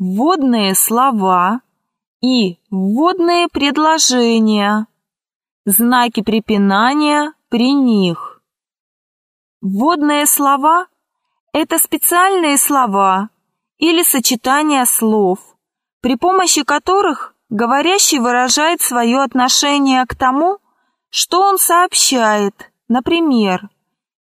вводные слова и вводные предложения, знаки препинания при них. Вводные слова – это специальные слова или сочетания слов, при помощи которых говорящий выражает свое отношение к тому, что он сообщает. Например,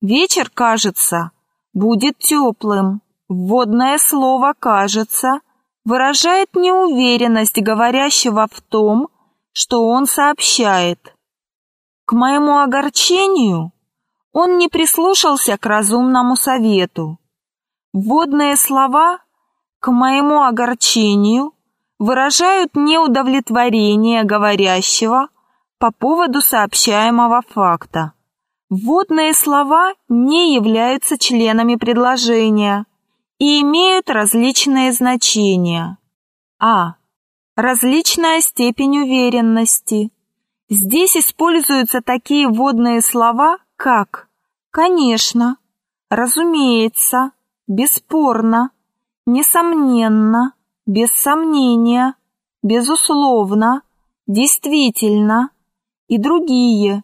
«Вечер, кажется, будет теплым». Вводное слово «кажется» выражает неуверенность говорящего в том, что он сообщает. К моему огорчению, он не прислушался к разумному совету. Вводные слова «к моему огорчению» выражают неудовлетворение говорящего по поводу сообщаемого факта. Вводные слова не являются членами предложения и имеют различные значения. А. Различная степень уверенности. Здесь используются такие вводные слова, как «конечно», «разумеется», «бесспорно», «несомненно», «без сомнения», «безусловно», «действительно» и другие.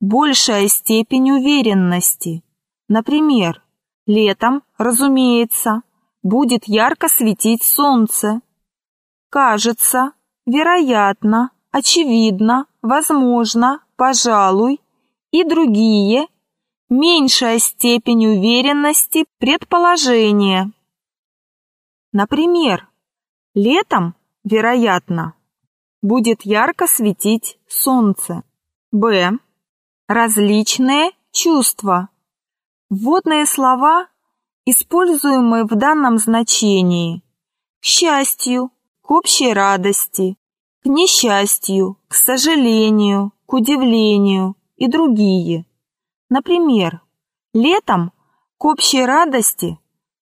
Большая степень уверенности. Например, летом, разумеется, будет ярко светить солнце. Кажется, вероятно, очевидно, возможно, пожалуй и другие меньшая степень уверенности предположения. Например, летом, вероятно, будет ярко светить солнце. Б. Различные чувства. Вводные слова, используемые в данном значении. К счастью, к общей радости, к несчастью, к сожалению, к удивлению и другие. Например, летом к общей радости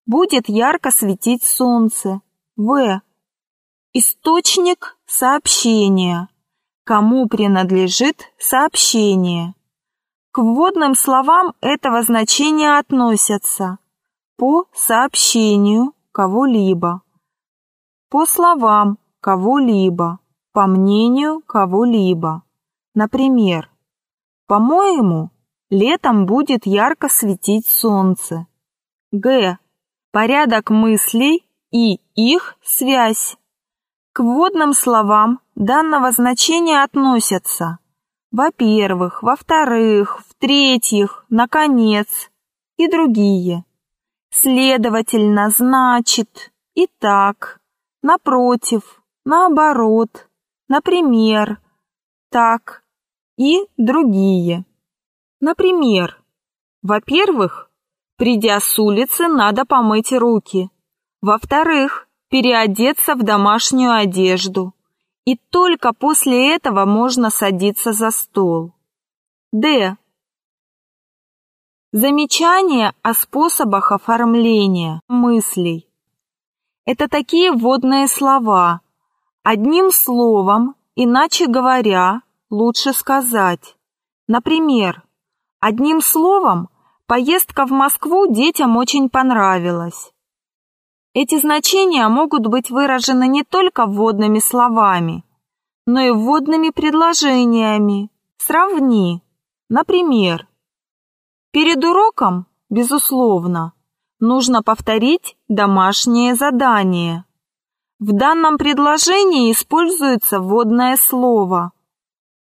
будет ярко светить солнце. В. Источник сообщения. Кому принадлежит сообщение? К вводным словам этого значения относятся по сообщению кого-либо, по словам кого-либо, по мнению кого-либо. Например, по-моему, летом будет ярко светить солнце. Г. Порядок мыслей и их связь. К вводным словам данного значения относятся во-первых, во-вторых, в-третьих, наконец и другие. Следовательно, значит, и так, напротив, наоборот, например, так и другие. Например, во-первых, придя с улицы, надо помыть руки. Во-вторых, переодеться в домашнюю одежду. И только после этого можно садиться за стол. Д. Замечания о способах оформления мыслей. Это такие вводные слова. Одним словом, иначе говоря, лучше сказать. Например, одним словом, поездка в Москву детям очень понравилась. Эти значения могут быть выражены не только вводными словами, но и вводными предложениями. Сравни. Например, перед уроком, безусловно, нужно повторить домашнее задание. В данном предложении используется вводное слово.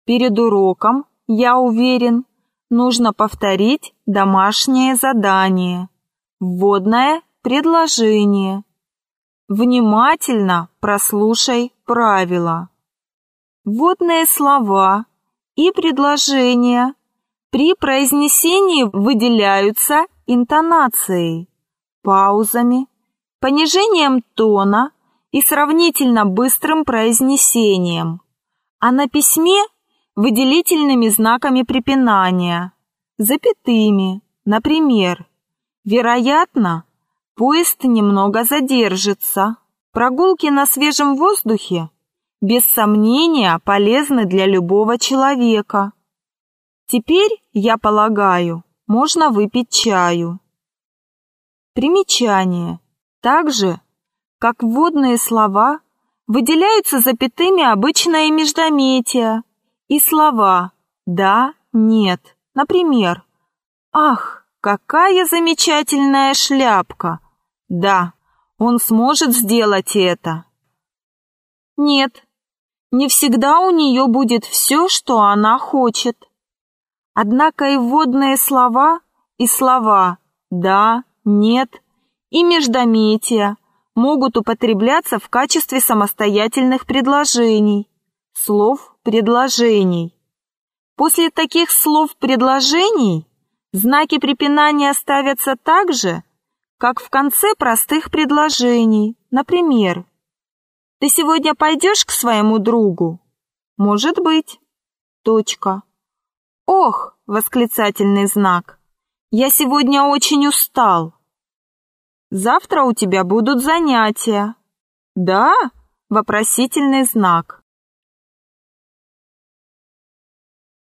Перед уроком, я уверен, нужно повторить домашнее задание. Вводное предложение. Внимательно прослушай правила. Вводные слова и предложения при произнесении выделяются интонацией, паузами, понижением тона и сравнительно быстрым произнесением, а на письме выделительными знаками препинания, запятыми, например, вероятно, поезд немного задержится. Прогулки на свежем воздухе без сомнения полезны для любого человека. Теперь, я полагаю, можно выпить чаю. Примечание. Также Как вводные слова выделяются запятыми обычное междометия и слова «да», «нет». Например, «Ах, какая замечательная шляпка!» «Да, он сможет сделать это». «Нет, не всегда у нее будет все, что она хочет». Однако и вводные слова, и слова «да», «нет» и междометия могут употребляться в качестве самостоятельных предложений, слов предложений. После таких слов предложений знаки препинания ставятся так же, как в конце простых предложений. Например, «Ты сегодня пойдешь к своему другу?» «Может быть». Точка. «Ох!» — восклицательный знак. «Я сегодня очень устал». Завтра у тебя будут занятия. Да? Вопросительный знак.